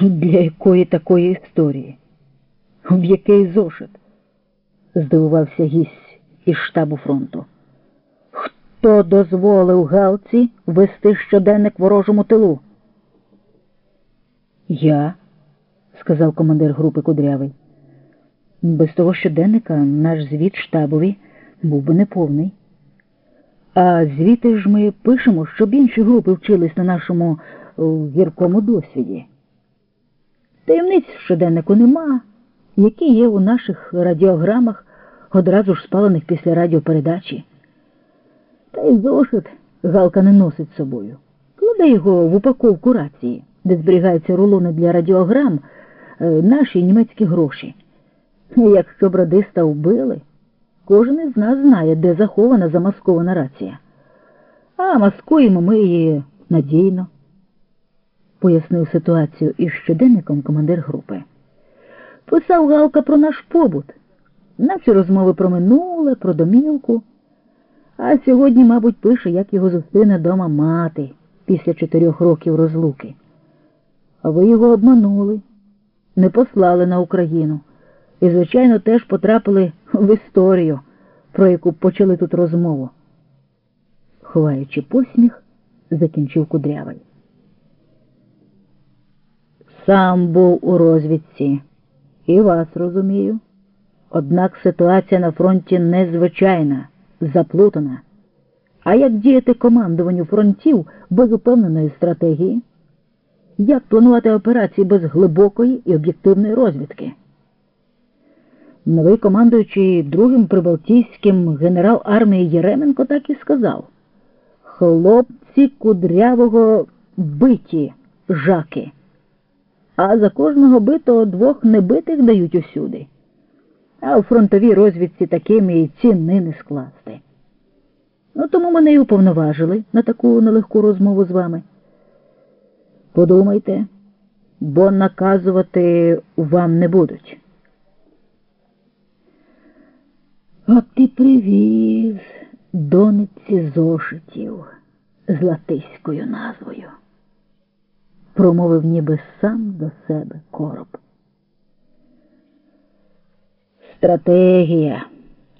Для якої такої історії? В який зошит? здивувався гість із штабу фронту. Хто дозволив Галці вести щоденник ворожому тилу? Я, сказав командир групи Кудрявий. Без того щоденника наш звіт штабові був би неповний. А звіти ж ми пишемо, щоб інші групи вчились на нашому гіркому досвіді. Таємниць в щоденнику нема, які є у наших радіограмах, одразу ж спалених після радіопередачі. Та й зошит Галка не носить собою. Кладе його в упаковку рації, де зберігаються рулони для радіограм, е, наші німецькі гроші. Якщо б радиста вбили, кожен із нас знає, де захована замаскована рація. А маскуємо ми її надійно, пояснив ситуацію із щоденником командир групи. Писав Галка про наш побут, наші розмови про минуле, про домівку. А сьогодні, мабуть, пише, як його зустріне дома мати після чотирьох років розлуки. А ви його обманули, не послали на Україну і, звичайно, теж потрапили в історію, про яку почали тут розмову. Ховаючи посміх, закінчив кудрявий. Сам був у розвідці, і вас розумію. Однак ситуація на фронті незвичайна, заплутана. А як діяти командуванню фронтів без упевненої стратегії? Як планувати операції без глибокої і об'єктивної розвідки? Новий командуючий другим прибалтійським генерал армії Єременко так і сказав: Хлопці кудрявого биті жаки, а за кожного битого двох небитих дають усюди. А у фронтовій розвідці такими і ціни не скласти. Ну, тому мене й уповноважили на таку нелегку розмову з вами. Подумайте, бо наказувати вам не будуть. От ти привіз дониці зошитів з латиською назвою, промовив ніби сам до себе короб. Стратегія,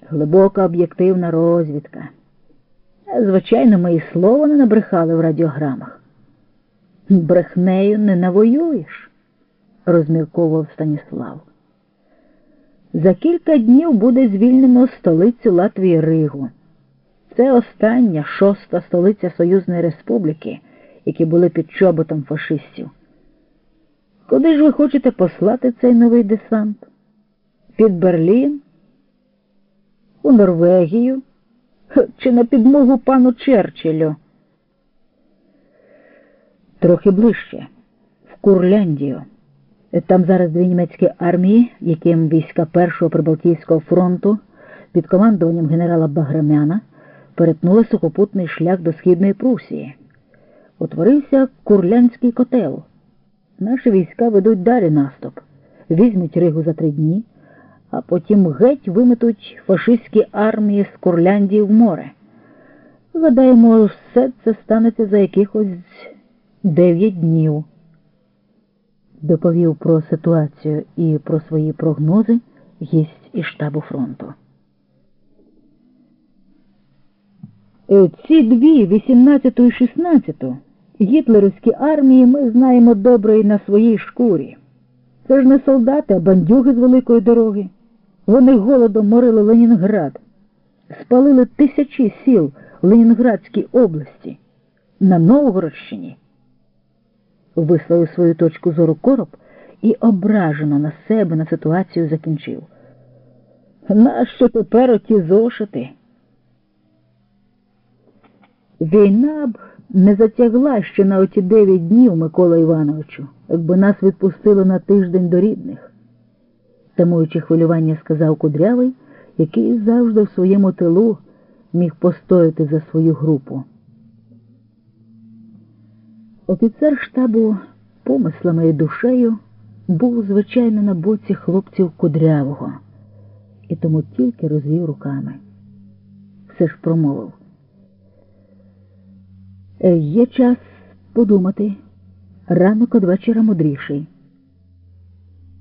глибока об'єктивна розвідка. Звичайно, ми і слова не набрехали в радіограмах. Брехнею не навоюєш, розмірковував Станіслав. За кілька днів буде звільнено столицю Латвії Ригу. Це остання шоста столиця Союзної Республіки, які були під чоботом фашистів. Куди ж ви хочете послати цей новий десант? Під Берлін? У Норвегію? Чи на підмогу пану Черчиллю? Трохи ближче, в Курляндію. Там зараз дві німецькі армії, яким війська Першого Прибалтійського фронту під командуванням генерала Баграмяна перетнули сухопутний шлях до Східної Прусії. Утворився Курлянський котел. Наші війська ведуть далі наступ, візьмуть Ригу за три дні, а потім геть виметуть фашистські армії з Курляндії в море. Гадаємо, все це станеться за якихось дев'ять днів доповів про ситуацію і про свої прогнози гість із штабу фронту. Е, ці дві, 18 і 16, гітлерівські армії ми знаємо добре і на своїй шкурі. Це ж не солдати, а бандюги з великої дороги. Вони голодом морили Ленінград, спалили тисячі сіл Ленінградській області, на Новгородщині висловив свою точку зору короб і ображено на себе на ситуацію закінчив. Нащо тепер оті зошити? Війна б не затягла ще на оті дев'ять днів, Микола Івановичу, якби нас відпустили на тиждень до рідних, тамуючи хвилювання, сказав Кудрявий, який завжди в своєму тилу міг постояти за свою групу. Офіцер штабу помислами і душею був, звичайно, на боці хлопців кудрявого і тому тільки розвів руками. Все ж промовив. Є час подумати. Ранок од вечора мудріший.